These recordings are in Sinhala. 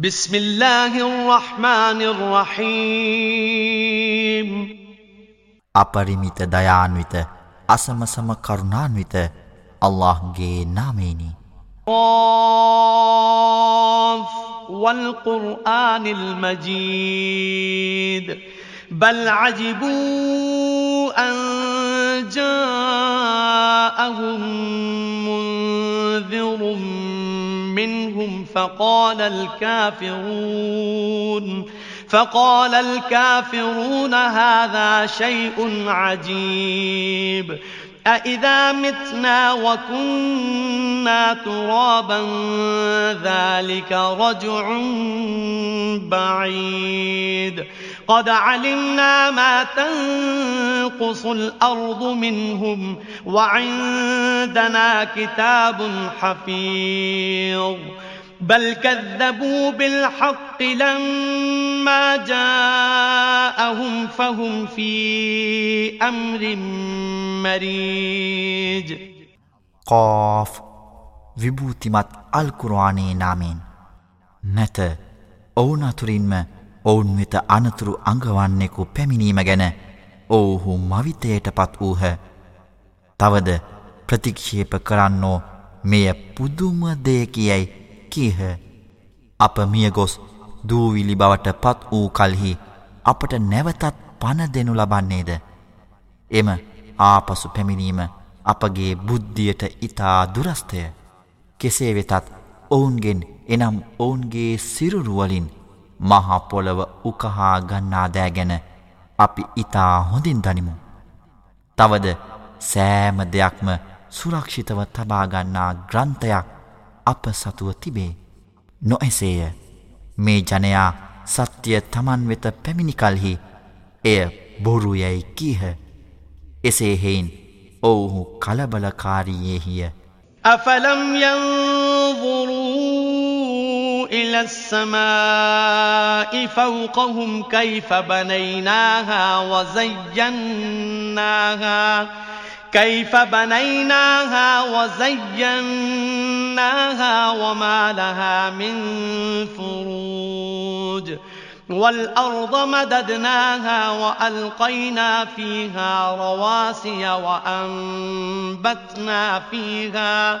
بسم الله الرحمن الرحيم. අපරිමිත දයාන්විත අසමසම කරුණාන්විත අල්ලාහ්ගේ නාමයෙනි. قاف والقرآن المجيد بل عجبوا أن جاءهم من منهم فقال الكافرون فقال الكافرون هذا شيء عجيب. أإذا متنا وكنا ترابا ذلك رجع بعيد. قد علمنا ما تنقص الأرض منهم وعندنا كتاب حفيظ بل كذبوا بالحق لما جاءهم فهم في أمر مريج කෝෆ් විභූතිමත් අල්කුරවානයේ නාමෙන් නැත ඔවුන් අතුරින්ම ඔවුන් වෙත අනතුරු අඟවන්නෙකු පැමිණීම ගැන ඔවුහු මවිතයට පත් වූහ. තවද ප්‍රතික්ෂේප කරන්නෝ මෙය පුදුම දෙයකියයි කීහ. අප මියගොස් දූවිලි බවට පත් වූ කල්හි අපට නැවතත් පණ දෙනු ලබන්නේද? එම ආපසු පැමිණීම අපගේ බුද්ධියට ඉතා දුරස්ථය. කෙසේ වෙතත් ඔවුන්ගෙන් එනම් ඔවුන්ගේ සිරුරුවලින් මහපොළව උකහා ගන්නා දෑ ගැන අපි ඉතා හොඳින් දනිමු. තවද සෑම දෙයක්ම සුරක්ෂිතව තබාගන්නා ග්‍රන්ථයක් අප සතුව තිබේ. නොඑසේය මේ ජනයා සත්‍යය තමන් වෙත පැමිණිකල්හි එය බොරු යැයි කීහ. එසේ හෙයින් ඔවුහු කලබලකාරීයෙහිය. أفلم ينظروا إلى السماء فوقهم كيف بنيناها وزيناها كيف بنيناها وزيناها وما لها من فروج والأرض مددناها وألقينا فيها رواسي وأنبتنا فيها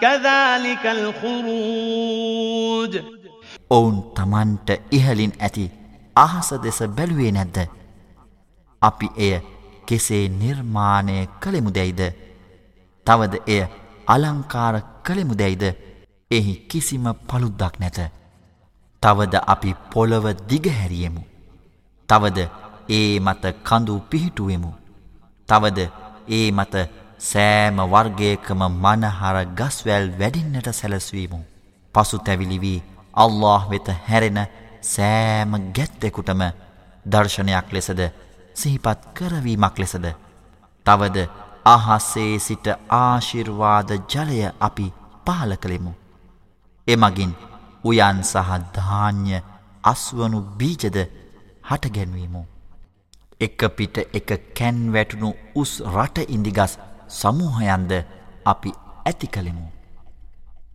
كذلك الخروج ඔවුන් තමන්ට ඉහලින් ඇති අහස දෙස බැලුවේ නැද්ද. අපි එය කෙසේ නිර්මාණය කළෙමුදැයිද. තවද එය අලංකාර කළෙමුදැයිද එහි කිසිම පළුද්දක් නැත. තවද අපි පොළොව දිගහැරියමු. තවද ඒ මත කඳු පිහිටුවෙමු. තවද ඒ මත සෑම වර්ගයකම මනහර ගස්වැල් වැඩින්නට සැලස්වීමු. පසු තැවිලි වී අල්له වෙත හැරෙන සෑම ගැත්තෙකුටම දර්ශනයක් ලෙසද සිහිපත් කරවීමක් ලෙසද. තවද අහස්සේ සිට ආශිර්වාද ජලය අපි පාල කළෙමු. එමගින් උයන් සහ ධාන්‍ය අස්වනු බීජද හටගැන්වීමු. එක පිට එක කැන් වැටුණු උස් රට ඉන්දිගස් සමූහයන්ද අපි ඇති කළෙමු.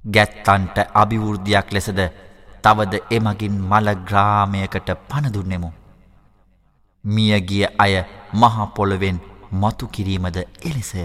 ගැත්තන්ට අභිවෘද්ධයක් ලෙසද තවද එමගින් මලග්‍රාමයකට පණදුන්නෙමු. මියගිය අය මහපොළොවෙන් මතු කිරීමද එලෙසය.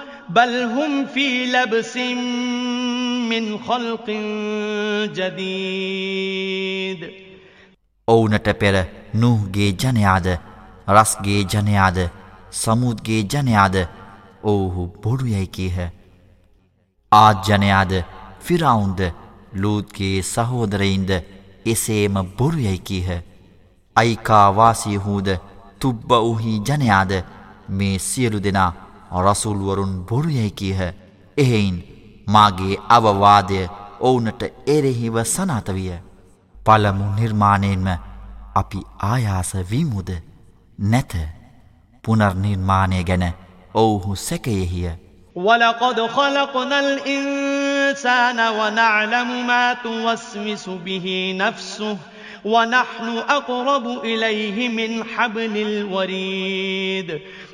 بل هم في لبس من خلق جديد ඔවුනට පෙර නුහ්ගේ ජනයාද රස්ගේ ජනයාද සමුද්ගේ ජනයාද ඔවුහු බොඩු යැයි කීහ. ආජ්ජනයාද ෆිරවුන්ද ලූත්ගේ සහෝදරයින්ද එසේම බොරු යැයි කීහ. අයිකාවාසියහූද තුබ්බ වූහි ජනයාද මේ සියලු දෙනා රසුල්වරුන් බොරු යැයි කීහ. එහෙයින් මාගේ අවවාදය ඔවුනට එරෙහිව සනාතවිය. පළමු නිර්මාණයෙන්ම අපි ආයාස වීමුද නැත පුනර්නිර්මාණය ගැන ඔවුහු සැකයෙහිය. ولقد خلقنا الإنسان ونعلم ما توسوس به نفسه ونحن أقرب إليه من حبل الوريد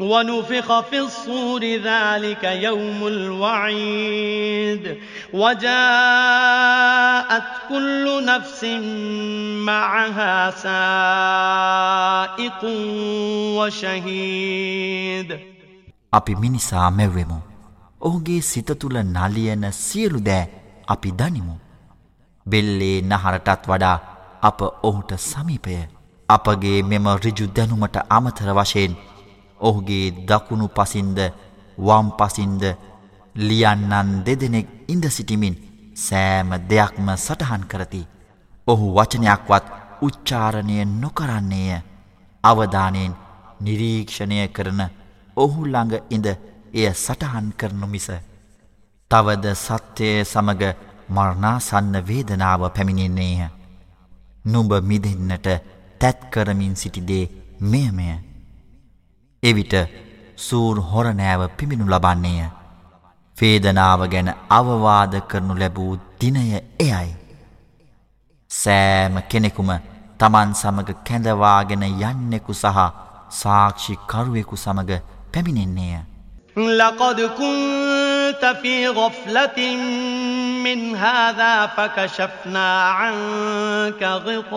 ونفخ في الصور ذلك يوم الوعيد وجاءت كل نفس معها سائق وشهيد අපි මිනිසා මැව්වෙමු. ඔහුගේ සිත තුළ නලියන සියලු දෑ අපි දනිමු. බෙල්ලේ නහරටත් වඩා අප ඔහුට සමීපය. අපගේ මෙම රිජු දැනුමට අමතර වශයෙන් ඔහුගේ දකුණු පසින්ද වම් පසින්ද ලියන්නන් දෙදෙනෙක් ඉඳ සිටිමින් සෑම දෙයක්ම සටහන් කරති. ඔහු වචනයක්වත් උච්චාරණය නොකරන්නේය අවධානයෙන් නිරීක්ෂණය කරන ඔහු ළඟ ඉඳ එය සටහන් කරනු මිස. තවද සත්‍යය සමග මරණාසන්න වේදනාව පැමිණෙන්නේය. නුඹ මිදෙන්නට තැත්කරමින් සිටිදේ මෙයමය. එවිට සූර් හොරනෑව පිමිණු ලබන්නේය. වේදනාව ගැන අවවාද කරනු ලැබූ දිනය එයයි. සෑම කෙනෙකුම තමන් සමග කැඳවාගෙන යන්නෙකු සහ සාක්ෂි කරුවෙකු සමග පැමිණෙන්නේය. لقد كنت في غفلة من هذا فكشفنا عنك غطاءك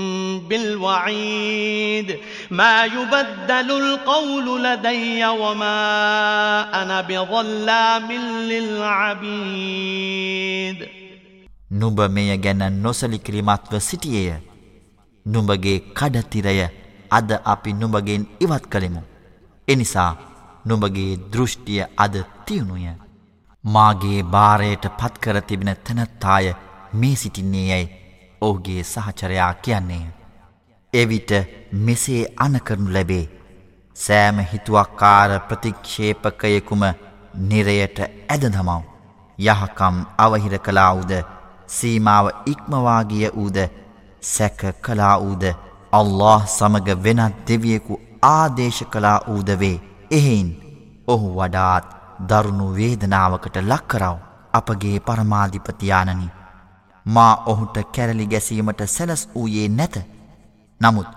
بالوعيد ما يبدل القول لدي وما أنا بظلام للعبيد නුඹ මෙය ගැන නොසලිකිරිමත්ව සිටියේය. නුඹගේ කඩතිරය අද අපි නුඹගෙන් ඉවත් කළෙමු. එනිසා නුඹගේ දෘෂ්ටිය අද තියුණුය. මාගේ භාරයට පත්කර තිබෙන තැනත්තාය මේ සිටින්නේ යැයි ඔහුගේ සහචරයා කියන්නේය. එවිට මෙසේ අනකරනු ලැබේ. සෑම හිතුවක්කාර ප්‍රතික්ෂේපකයෙකුම නිරයට ඇද දමව්. යහකම් අවහිර කලාවුද සීමාව ඉක්මවාගිය වූද සැක කලා වූද අල්له සමග වෙනත් දෙවියෙකු ආදේශ කලා වූද වේ. එහෙයින් ඔහු වඩාත් දරුණු වේදනාවකට ලක්කරව අපගේ පරමාධිපතියානනි මා ඔහුට කැරලි ගැසීමට සැලස් වූයේ නැත. නමුත්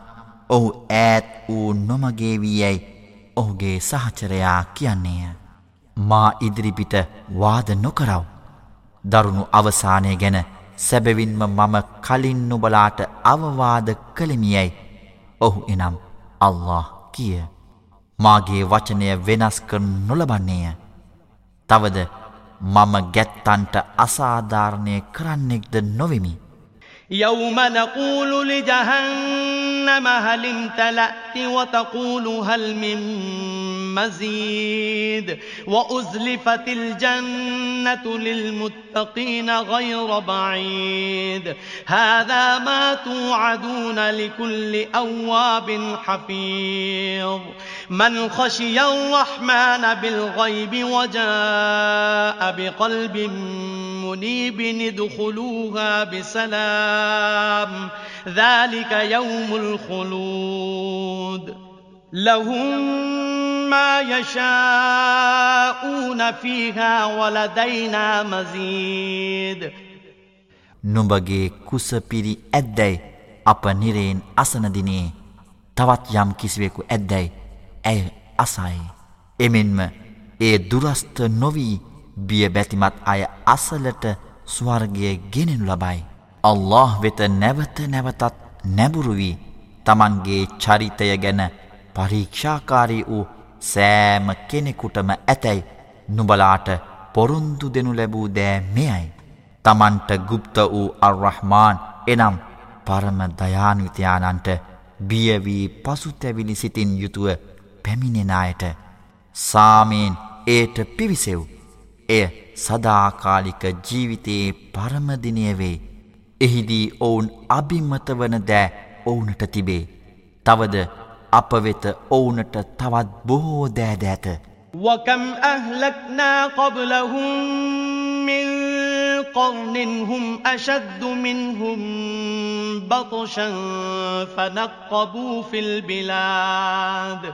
ඔහු ඈත් වූ නොමගේ වී යැයි ඔහුගේ සහචරයා කියන්නේය. මා ඉදිරිපිට වාද නොකරව. දරුණු අවසානය ගැන සැබවින්ම මම කලින් නුබලාට අවවාද කළමියැයි ඔහු එනම් අල්له කිය. මාගේ වචනය වෙනස් කර නොලබන්නේය. තවද මම ගැත්තන්ට අසාධාරණය කරන්නෙක්ද නොවෙමි. يوم نقول لجهنم هل امتلأت وتقول هل من مزيد وأزلفت الجنة للمتقين غير بعيد هذا ما توعدون لكل أواب حفيظ من خشي الرحمن بالغيب وجاء بقلب منيب ادخلوها بسلام ذلك يوم الخلود لهم ما يشاءون فيها ولدينا مزيد නුඹගේ කුසපිරි ඇද්දැයි අප නිරයෙන් අසනදිනේ තවත් යම් කිසිවෙකු ඇද්දැයි ඇය අසයි. එමෙන්ම ඒ දුරස්ථ නොවී බිය බැතිමත් අය අසලට ස්වර්ගය ගෙනෙනු ලබයි. අල්له වෙත නැවත නැවතත් නැබුරුවී තමන්ගේ චරිතය ගැන පරීක්ෂාකාරී වූ සෑම කෙනෙකුටම ඇතැයි නුබලාට පොරුන්දු දෙනු ලැබූ දෑ මෙයයි. තමන්ට ගුප්ත වූ අර්රහමාන් එනම් පරම දයානුවිතයානන්ට බියවී පසුතැවිලි සිතින් යුතුව පැමිණෙනයට සාමයෙන් ඒට පිවිසෙව්. එය සදාකාලික ජීවිතයේ පරමදිනය වේ. එහිදී ඔවුන් අභිමත වන දෑ ඔවුනට තිබේ. තවද අප වෙත ඔවුනට තවත් බොහෝ දෑද ඇත. وكم أهلكنا قبلهم من قرن هم أشد منهم بطشا فنقبوا في البلاد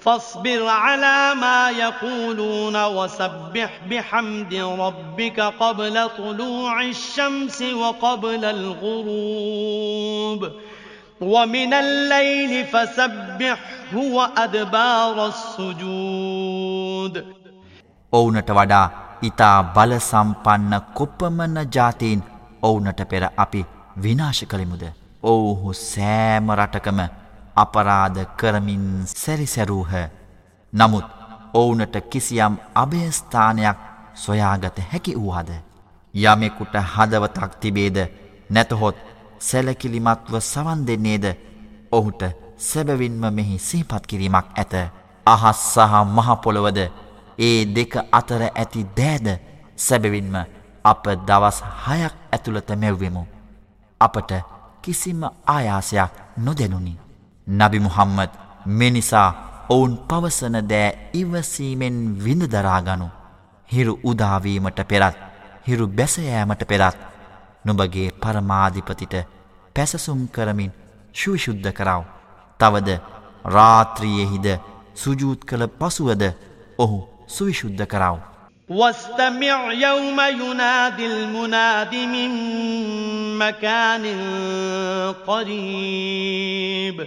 فاصبر على ما يقولون وسبح بحمد ربك قبل طلوع الشمس وقبل الغروب ومن الليل فسبحه وأدبار السجود ඔවුනට වඩා ඉතා බල සම්පන්න කොප්පමන ජාතීන් ඔවුනට පෙර අපි විනාශ කළෙමුද. ඔවුහු සෑම රටකම අපරාධ කරමින් සැරිසැරූහ නමුත් ඔවුනට කිසියම් අභයස්ථානයක් සොයාගත හැකි වූහද. යමෙකුට හදවතක් තිබේද නැතහොත් සැලකිලිමත්ව සවන් දෙන්නේද ඔහුට සැබවින්ම මෙහි සීපත් කිරීමක් ඇත අහස් සහ මහපොළොවද ඒ දෙක අතර ඇති දෑද සැබවින්ම අප දවස් හයක් ඇතුළත මැව්වෙමු. අපට කිසිම ආයාසයක් නොදැනුනි. නබි මුහම්මද මෙනිසා ඔවුන් පවසන දෑ ඉවසීමෙන් විඳදරාගනු. හිරු උදාවීමට පෙරත් හිරු බැසයෑමට පෙරත් නොබගේ පරමාධිපතිට පැසසුම් කරමින් ශුවිශුද්ධ කරව. තවද රාත්‍රියෙහිද සුජූත් කළ පසුවද ඔහු සුවිශුද්ධ කරව. واستمع يوم ينادي المناد من مكان قريب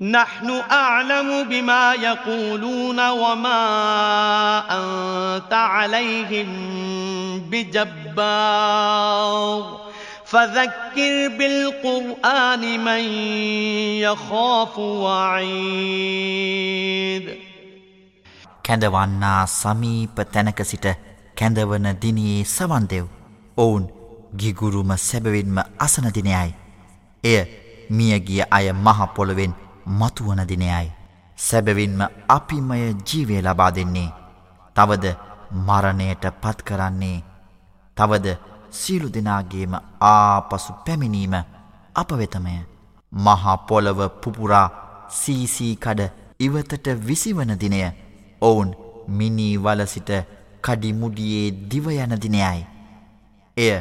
نحن أعلم بما يقولون وما أنت عليهم بجبار فذكر بالقرآن من يخاف وعيد කැඳවන්නා සමීප තැනක සිට කැඳවන දිනයේ සවන්දෙව්. ඔවුන් ගිගුරුම සැබවින්ම අසනදිනයයි. එය මියගිය අය මහපොළොවෙන් මතුවන දිනයයි. සැබවින්ම අපිමය ජීවය ලබා දෙන්නේ. තවද මරණයට පත් කරන්නේ. තවද සියලු දෙනාගේම ආපසු පැමිණීම අප වෙතමය. මහා පොළව පුපුරා සීසීකඩ ඉවතට විසිවන දිනය ඔවුන් මිනී වලසිට කඩිමුඩියේ දිවයන දිනයයි. එය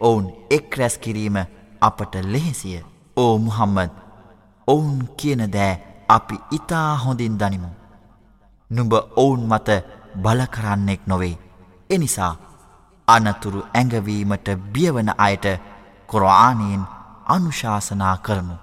ඔවුන් එක් රැස් කිරීම අපට ලෙහෙසිය. ඕ මුහම්මද ඔවුන් කියන දෑ අපි ඉතා හොඳින් දනිමු. නුඹ ඔවුන් මත බලකරන්නෙක් නොවේ. එනිසා අනතුරු ඇඟවීමට බියවන අයට කොරආනයෙන් අනුශාසනා කරනු.